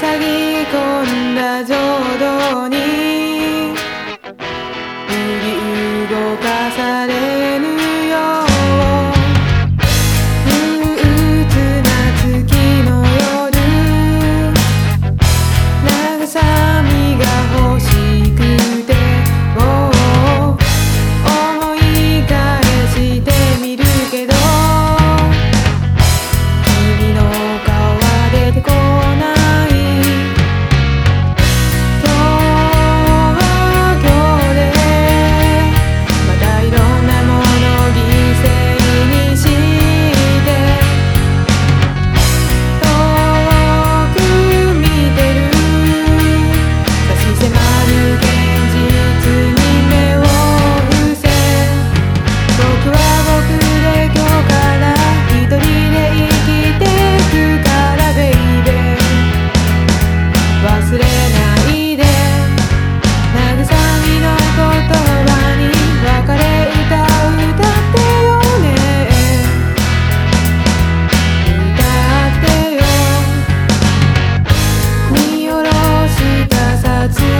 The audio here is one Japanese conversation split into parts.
塞ぎ込んだ浄土に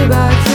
back.